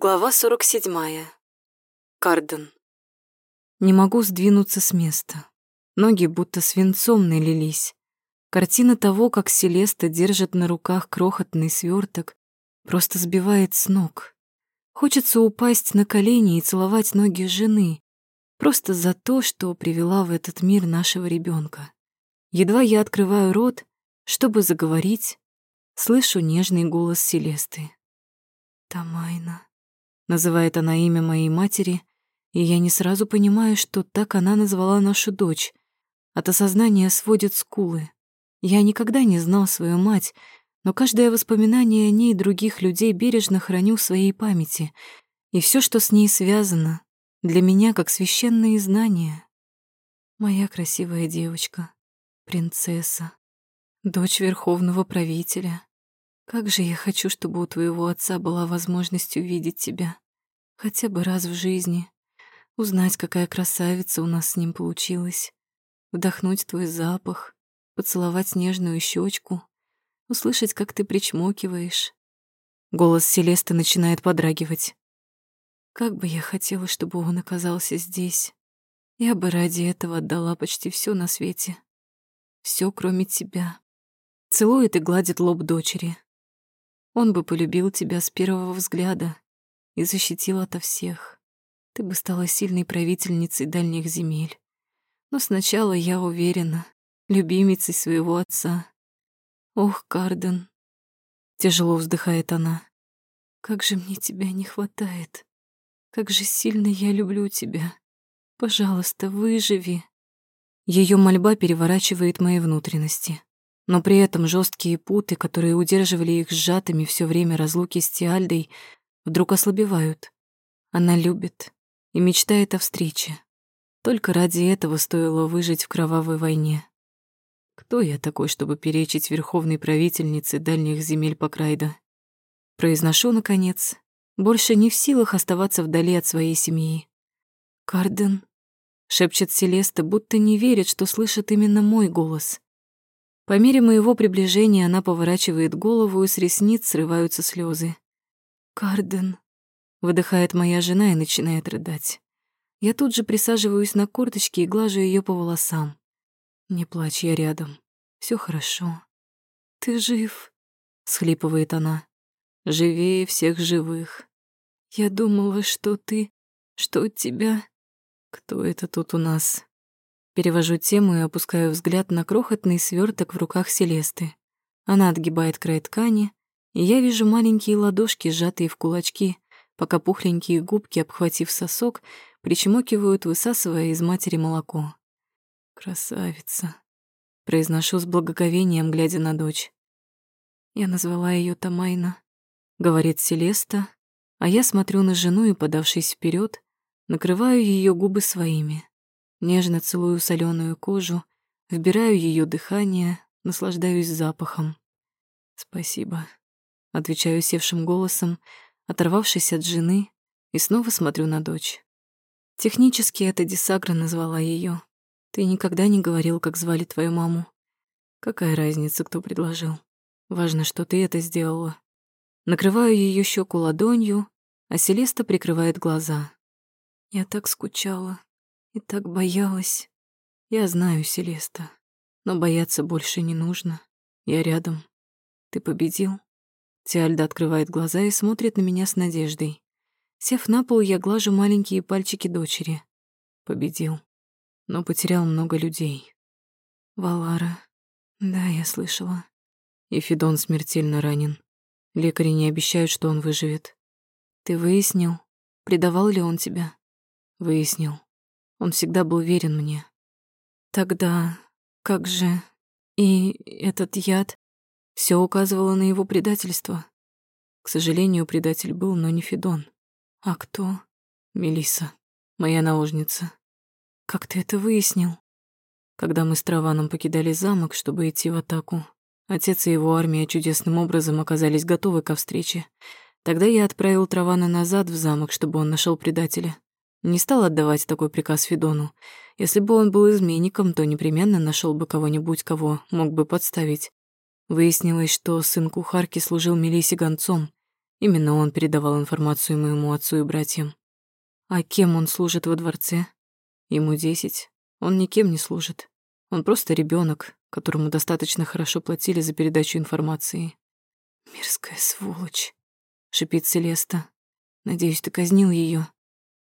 Глава 47. Карден. Не могу сдвинуться с места. Ноги будто свинцом налились. Картина того, как Селеста держит на руках крохотный сверток, просто сбивает с ног. Хочется упасть на колени и целовать ноги жены, просто за то, что привела в этот мир нашего ребенка. Едва я открываю рот, чтобы заговорить, слышу нежный голос Селесты. «Тамайна» называет она имя моей матери, и я не сразу понимаю, что так она назвала нашу дочь. От осознания сводит скулы. Я никогда не знал свою мать, но каждое воспоминание о ней других людей бережно храню в своей памяти, и все, что с ней связано, для меня как священные знания. Моя красивая девочка, принцесса, дочь верховного правителя. Как же я хочу, чтобы у твоего отца была возможность увидеть тебя. Хотя бы раз в жизни. Узнать, какая красавица у нас с ним получилась. Вдохнуть твой запах, поцеловать нежную щечку, услышать, как ты причмокиваешь. Голос Селесты начинает подрагивать. Как бы я хотела, чтобы он оказался здесь. Я бы ради этого отдала почти все на свете. Все, кроме тебя. Целует и гладит лоб дочери. Он бы полюбил тебя с первого взгляда и защитил ото всех. Ты бы стала сильной правительницей дальних земель. Но сначала, я уверена, любимицей своего отца. Ох, Карден, тяжело вздыхает она. Как же мне тебя не хватает. Как же сильно я люблю тебя. Пожалуйста, выживи. Ее мольба переворачивает мои внутренности но при этом жесткие путы, которые удерживали их сжатыми все время разлуки с Тиальдой, вдруг ослабевают. Она любит и мечтает о встрече. Только ради этого стоило выжить в кровавой войне. Кто я такой, чтобы перечить верховной правительнице дальних земель Покрайда? Произношу, наконец, больше не в силах оставаться вдали от своей семьи. «Карден», — шепчет Селеста, будто не верит, что слышит именно мой голос. По мере моего приближения она поворачивает голову, и с ресниц срываются слезы. «Карден», — выдыхает моя жена и начинает рыдать. Я тут же присаживаюсь на корточки и глажу ее по волосам. «Не плачь, я рядом. Все хорошо». «Ты жив?» — схлипывает она. «Живее всех живых. Я думала, что ты... что у тебя...» «Кто это тут у нас?» Перевожу тему и опускаю взгляд на крохотный сверток в руках Селесты. Она отгибает край ткани, я вижу маленькие ладошки, сжатые в кулачки, пока пухленькие губки, обхватив сосок, причмокивают, высасывая из матери молоко. «Красавица», — произношу с благоговением, глядя на дочь. «Я назвала ее Тамайна», — говорит Селеста, а я смотрю на жену и, подавшись вперед, накрываю ее губы своими. Нежно целую соленую кожу, вбираю ее дыхание, наслаждаюсь запахом. «Спасибо», — отвечаю севшим голосом, оторвавшись от жены, и снова смотрю на дочь. Технически это Десагра назвала ее. Ты никогда не говорил, как звали твою маму. Какая разница, кто предложил? Важно, что ты это сделала. Накрываю ее щеку ладонью, а Селеста прикрывает глаза. Я так скучала. И так боялась. Я знаю, Селеста, но бояться больше не нужно. Я рядом. Ты победил? Тиальда открывает глаза и смотрит на меня с надеждой. Сев на пол, я глажу маленькие пальчики дочери. Победил. Но потерял много людей. Валара. Да, я слышала. И Федон смертельно ранен. Лекари не обещают, что он выживет. Ты выяснил, предавал ли он тебя? Выяснил. Он всегда был верен мне. Тогда как же... И этот яд... Все указывало на его предательство. К сожалению, предатель был, но не Федон. А кто? Мелиса, моя наложница. Как ты это выяснил? Когда мы с Траваном покидали замок, чтобы идти в атаку, отец и его армия чудесным образом оказались готовы ко встрече. Тогда я отправил Травана назад в замок, чтобы он нашел предателя. Не стал отдавать такой приказ Федону. Если бы он был изменником, то непременно нашел бы кого-нибудь, кого мог бы подставить. Выяснилось, что сын кухарки служил Мелисе гонцом. Именно он передавал информацию моему отцу и братьям. А кем он служит во дворце? Ему десять. Он никем не служит. Он просто ребенок, которому достаточно хорошо платили за передачу информации. «Мерзкая сволочь», — шипит Селеста. «Надеюсь, ты казнил ее.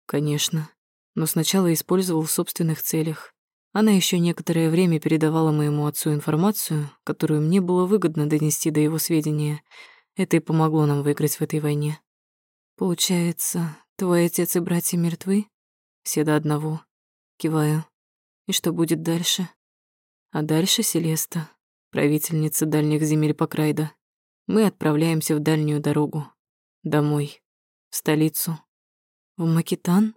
«Конечно. Но сначала использовал в собственных целях. Она еще некоторое время передавала моему отцу информацию, которую мне было выгодно донести до его сведения. Это и помогло нам выиграть в этой войне. Получается, твой отец и братья мертвы? Все до одного. Киваю. И что будет дальше? А дальше Селеста, правительница дальних земель Покрайда. Мы отправляемся в дальнюю дорогу. Домой. В столицу. В Макитан?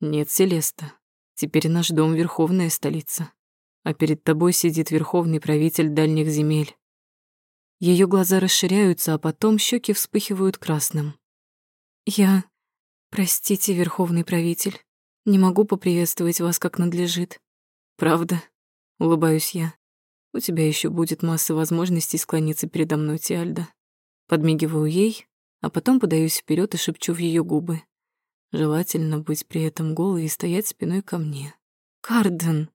Нет, Селеста. Теперь наш дом — верховная столица. А перед тобой сидит верховный правитель дальних земель. Ее глаза расширяются, а потом щеки вспыхивают красным. Я... Простите, верховный правитель. Не могу поприветствовать вас как надлежит. Правда? Улыбаюсь я. У тебя еще будет масса возможностей склониться передо мной, Тиальда. Подмигиваю ей, а потом подаюсь вперед и шепчу в ее губы. Желательно быть при этом голой и стоять спиной ко мне. «Карден!»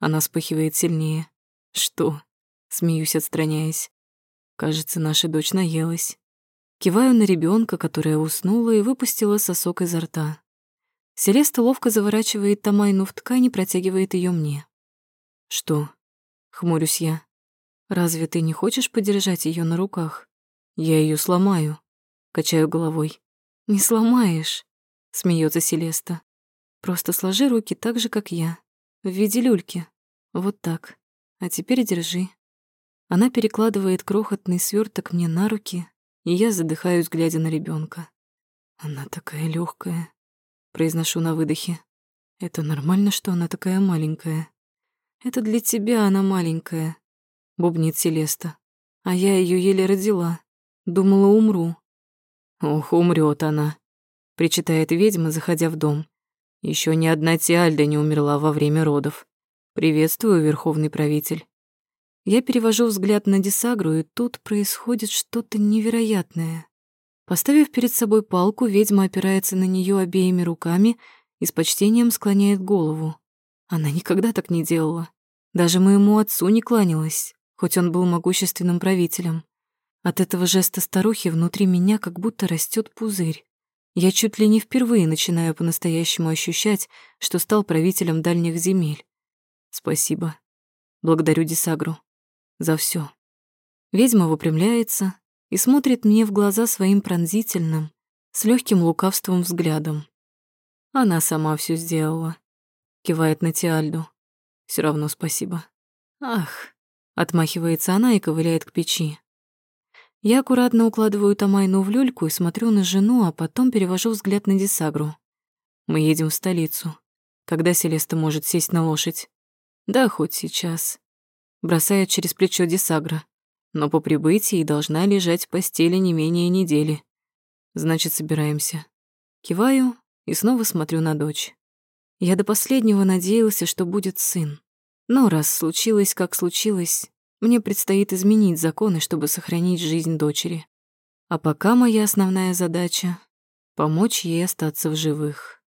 Она вспыхивает сильнее. «Что?» Смеюсь, отстраняясь. Кажется, наша дочь наелась. Киваю на ребенка, которая уснула и выпустила сосок изо рта. Селеста ловко заворачивает Тамайну в ткань и протягивает ее мне. «Что?» — хмурюсь я. «Разве ты не хочешь подержать ее на руках? Я ее сломаю», — качаю головой. «Не сломаешь. Смеется Селеста. Просто сложи руки так же, как я. В виде люльки. Вот так. А теперь держи. Она перекладывает крохотный сверток мне на руки, и я задыхаюсь, глядя на ребенка. Она такая легкая, произношу на выдохе. Это нормально, что она такая маленькая. Это для тебя она маленькая, бубнит Селеста. А я ее еле родила. Думала, умру. Ох, умрет она, причитает ведьма, заходя в дом. Еще ни одна Тиальда не умерла во время родов. Приветствую, верховный правитель. Я перевожу взгляд на Десагру, и тут происходит что-то невероятное. Поставив перед собой палку, ведьма опирается на нее обеими руками и с почтением склоняет голову. Она никогда так не делала. Даже моему отцу не кланялась, хоть он был могущественным правителем. От этого жеста старухи внутри меня как будто растет пузырь. Я чуть ли не впервые начинаю по-настоящему ощущать, что стал правителем дальних земель. Спасибо. Благодарю Десагру. За все. Ведьма выпрямляется и смотрит мне в глаза своим пронзительным, с легким лукавством взглядом. Она сама все сделала. Кивает на Тиальду. Все равно спасибо. Ах, отмахивается она и ковыляет к печи. Я аккуратно укладываю Тамайну в люльку и смотрю на жену, а потом перевожу взгляд на Десагру. Мы едем в столицу. Когда Селеста может сесть на лошадь? Да, хоть сейчас. Бросает через плечо Десагра. Но по прибытии должна лежать в постели не менее недели. Значит, собираемся. Киваю и снова смотрю на дочь. Я до последнего надеялся, что будет сын. Но раз случилось, как случилось, мне предстоит изменить законы, чтобы сохранить жизнь дочери. А пока моя основная задача — помочь ей остаться в живых.